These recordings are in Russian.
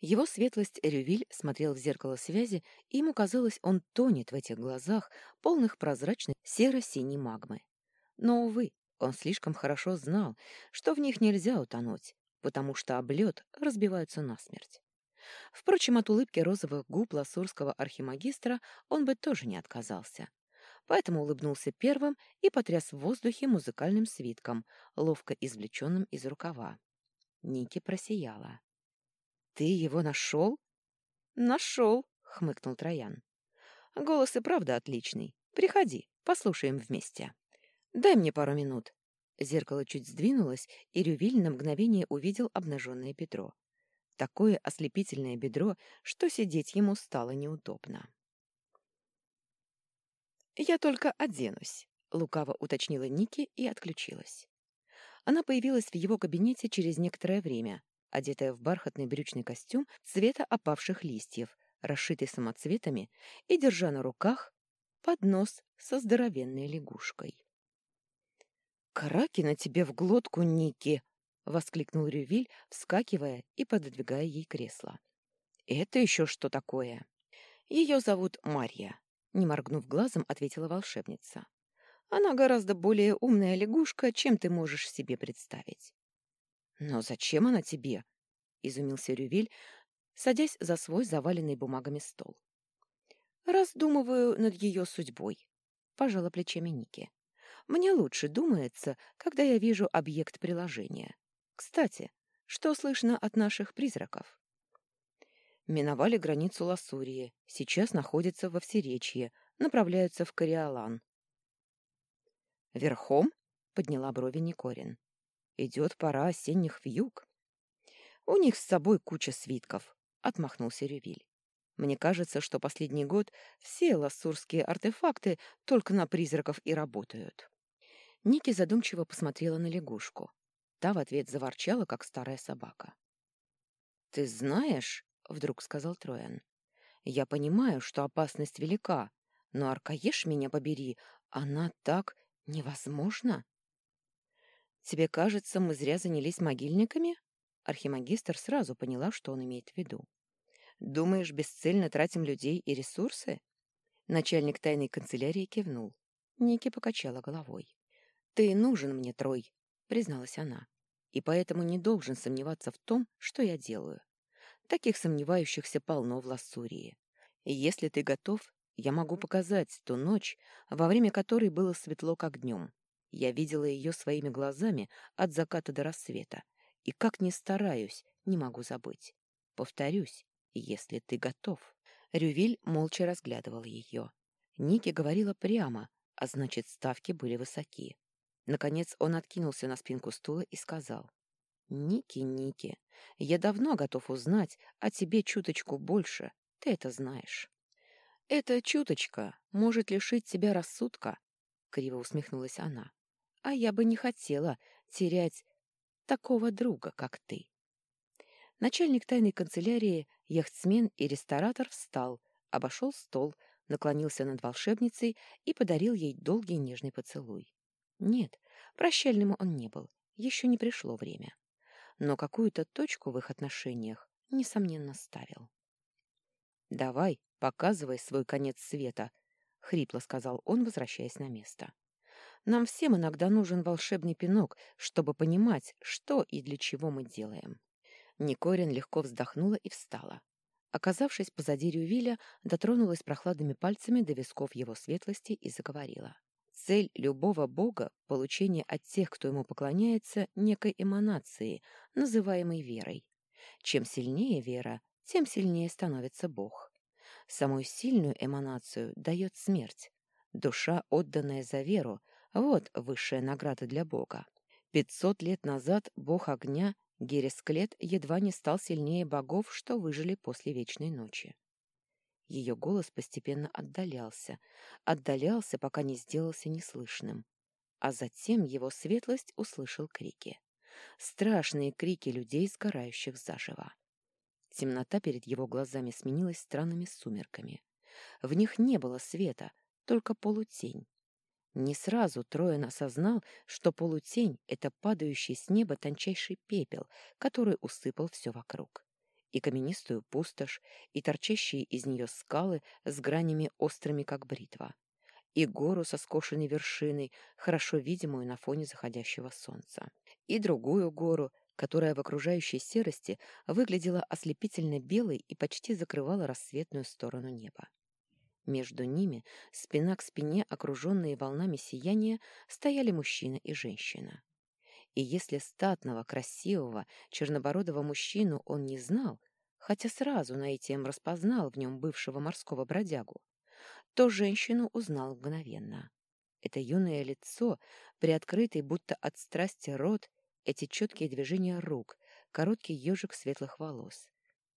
Его светлость Рювиль смотрел в зеркало связи, и ему казалось, он тонет в этих глазах, полных прозрачной серо-синей магмы. Но, увы, он слишком хорошо знал, что в них нельзя утонуть, потому что облет разбиваются насмерть. Впрочем, от улыбки розовых губ ласурского архимагистра он бы тоже не отказался. Поэтому улыбнулся первым и потряс в воздухе музыкальным свитком, ловко извлеченным из рукава. Ники просияла. «Ты его нашел?» «Нашел», — хмыкнул Троян. «Голос и правда отличный. Приходи, послушаем вместе». «Дай мне пару минут». Зеркало чуть сдвинулось, и Рювиль на мгновение увидел обнаженное бедро. Такое ослепительное бедро, что сидеть ему стало неудобно. «Я только оденусь», — лукаво уточнила Ники и отключилась. Она появилась в его кабинете через некоторое время, одетая в бархатный брючный костюм цвета опавших листьев, расшитый самоцветами, и держа на руках поднос со здоровенной лягушкой. «Краки на тебе в глотку, Ники!» — воскликнул Рювиль, вскакивая и пододвигая ей кресло. «Это еще что такое?» «Ее зовут Марья», — не моргнув глазом, ответила волшебница. «Она гораздо более умная лягушка, чем ты можешь себе представить». «Но зачем она тебе?» — изумился Рювиль, садясь за свой заваленный бумагами стол. «Раздумываю над ее судьбой», — пожала плечами Ники. Мне лучше думается, когда я вижу объект приложения. Кстати, что слышно от наших призраков? Миновали границу Лассурии, сейчас находятся во Всеречье, направляются в Кориолан. «Верхом?» — подняла брови Никорин. «Идет пора осенних вьюг». «У них с собой куча свитков», — отмахнулся Рювиль. «Мне кажется, что последний год все лассурские артефакты только на призраков и работают». Ники задумчиво посмотрела на лягушку. Та в ответ заворчала, как старая собака. «Ты знаешь, — вдруг сказал Троян, — я понимаю, что опасность велика, но, Аркаеш, меня побери, она так невозможна. Тебе кажется, мы зря занялись могильниками? Архимагистр сразу поняла, что он имеет в виду. Думаешь, бесцельно тратим людей и ресурсы? Начальник тайной канцелярии кивнул. Ники покачала головой. «Ты нужен мне, Трой», — призналась она, «и поэтому не должен сомневаться в том, что я делаю. Таких сомневающихся полно в Лассурии. Если ты готов, я могу показать ту ночь, во время которой было светло, как днем. Я видела ее своими глазами от заката до рассвета, и как ни стараюсь, не могу забыть. Повторюсь, если ты готов». Рювиль молча разглядывал ее. Ники говорила прямо, а значит, ставки были высоки. Наконец он откинулся на спинку стула и сказал. «Ники, Ники, я давно готов узнать о тебе чуточку больше, ты это знаешь». «Эта чуточка может лишить тебя рассудка», — криво усмехнулась она. «А я бы не хотела терять такого друга, как ты». Начальник тайной канцелярии, яхтсмен и ресторатор встал, обошел стол, наклонился над волшебницей и подарил ей долгий нежный поцелуй. Нет, прощальному он не был, еще не пришло время. Но какую-то точку в их отношениях, несомненно, ставил. «Давай, показывай свой конец света», — хрипло сказал он, возвращаясь на место. «Нам всем иногда нужен волшебный пинок, чтобы понимать, что и для чего мы делаем». Никорин легко вздохнула и встала. Оказавшись позади Рювиля, дотронулась прохладными пальцами до висков его светлости и заговорила. Цель любого бога — получение от тех, кто ему поклоняется, некой эманации, называемой верой. Чем сильнее вера, тем сильнее становится бог. Самую сильную эманацию дает смерть. Душа, отданная за веру, вот высшая награда для бога. Пятьсот лет назад бог огня Гересклет едва не стал сильнее богов, что выжили после Вечной Ночи. Ее голос постепенно отдалялся, отдалялся, пока не сделался неслышным. А затем его светлость услышал крики. Страшные крики людей, сгорающих заживо. Темнота перед его глазами сменилась странными сумерками. В них не было света, только полутень. Не сразу Троен осознал, что полутень — это падающий с неба тончайший пепел, который усыпал все вокруг. и каменистую пустошь, и торчащие из нее скалы с гранями острыми, как бритва, и гору со скошенной вершиной, хорошо видимую на фоне заходящего солнца, и другую гору, которая в окружающей серости выглядела ослепительно белой и почти закрывала рассветную сторону неба. Между ними, спина к спине, окруженные волнами сияния, стояли мужчина и женщина. И если статного, красивого, чернобородого мужчину он не знал, хотя сразу наитием распознал в нем бывшего морского бродягу, то женщину узнал мгновенно. Это юное лицо, приоткрытый будто от страсти рот, эти четкие движения рук, короткий ежик светлых волос.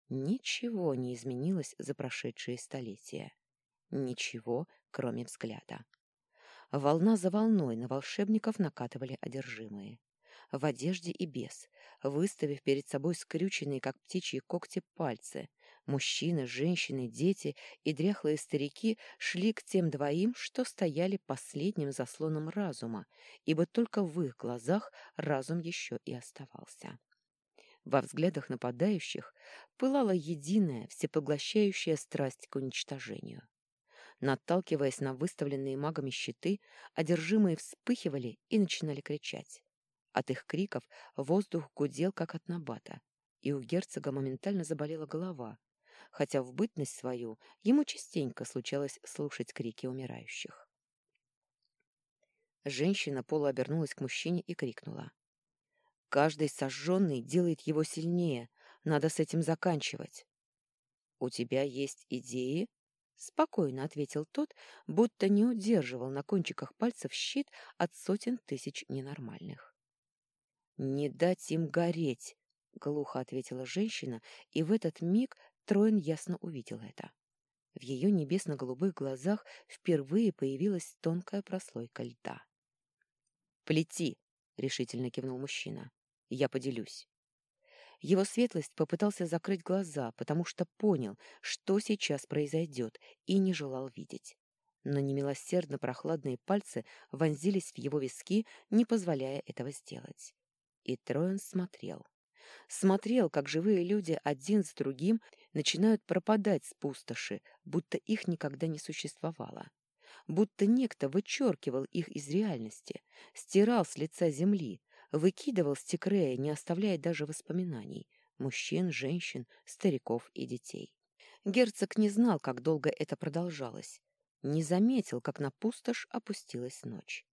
Ничего не изменилось за прошедшие столетия. Ничего, кроме взгляда. Волна за волной на волшебников накатывали одержимые в одежде и без, выставив перед собой скрюченные, как птичьи когти, пальцы. Мужчины, женщины, дети и дряхлые старики шли к тем двоим, что стояли последним заслоном разума, ибо только в их глазах разум еще и оставался. Во взглядах нападающих пылала единая, всепоглощающая страсть к уничтожению. Наталкиваясь на выставленные магами щиты, одержимые вспыхивали и начинали кричать. От их криков воздух гудел, как от набата, и у герцога моментально заболела голова, хотя в бытность свою ему частенько случалось слушать крики умирающих. Женщина полуобернулась к мужчине и крикнула. «Каждый сожженный делает его сильнее. Надо с этим заканчивать». «У тебя есть идеи?» — спокойно ответил тот, будто не удерживал на кончиках пальцев щит от сотен тысяч ненормальных. «Не дать им гореть!» — глухо ответила женщина, и в этот миг Троин ясно увидел это. В ее небесно-голубых глазах впервые появилась тонкая прослойка льда. «Плети!» — решительно кивнул мужчина. «Я поделюсь». Его светлость попытался закрыть глаза, потому что понял, что сейчас произойдет, и не желал видеть. Но немилосердно прохладные пальцы вонзились в его виски, не позволяя этого сделать. И Троен смотрел. Смотрел, как живые люди один с другим начинают пропадать с пустоши, будто их никогда не существовало. Будто некто вычеркивал их из реальности, стирал с лица земли, выкидывал стекрея, не оставляя даже воспоминаний мужчин, женщин, стариков и детей. Герцог не знал, как долго это продолжалось, не заметил, как на пустошь опустилась ночь.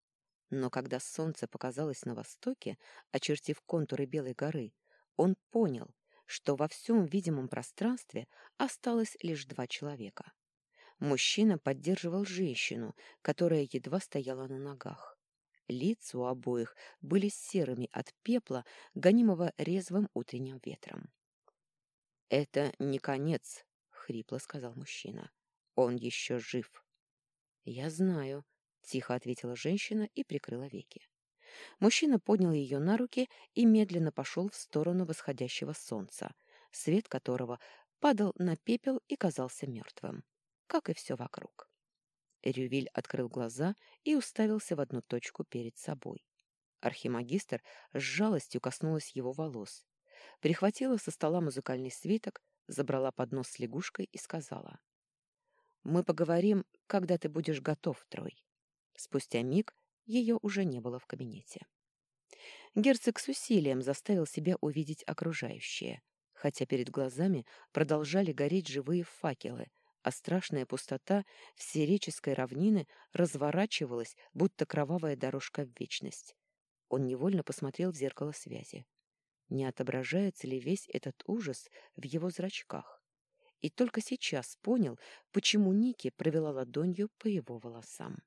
Но когда солнце показалось на востоке, очертив контуры Белой горы, он понял, что во всем видимом пространстве осталось лишь два человека. Мужчина поддерживал женщину, которая едва стояла на ногах. Лица у обоих были серыми от пепла, гонимого резвым утренним ветром. «Это не конец», — хрипло сказал мужчина. «Он еще жив». «Я знаю», Тихо ответила женщина и прикрыла веки. Мужчина поднял ее на руки и медленно пошел в сторону восходящего солнца, свет которого падал на пепел и казался мертвым, как и все вокруг. Рювиль открыл глаза и уставился в одну точку перед собой. Архимагистр с жалостью коснулась его волос, прихватила со стола музыкальный свиток, забрала поднос с лягушкой и сказала. «Мы поговорим, когда ты будешь готов, Трой». Спустя миг ее уже не было в кабинете. Герцог с усилием заставил себя увидеть окружающее, хотя перед глазами продолжали гореть живые факелы, а страшная пустота всереческой равнины разворачивалась, будто кровавая дорожка в вечность. Он невольно посмотрел в зеркало связи. Не отображается ли весь этот ужас в его зрачках? И только сейчас понял, почему Ники провела ладонью по его волосам.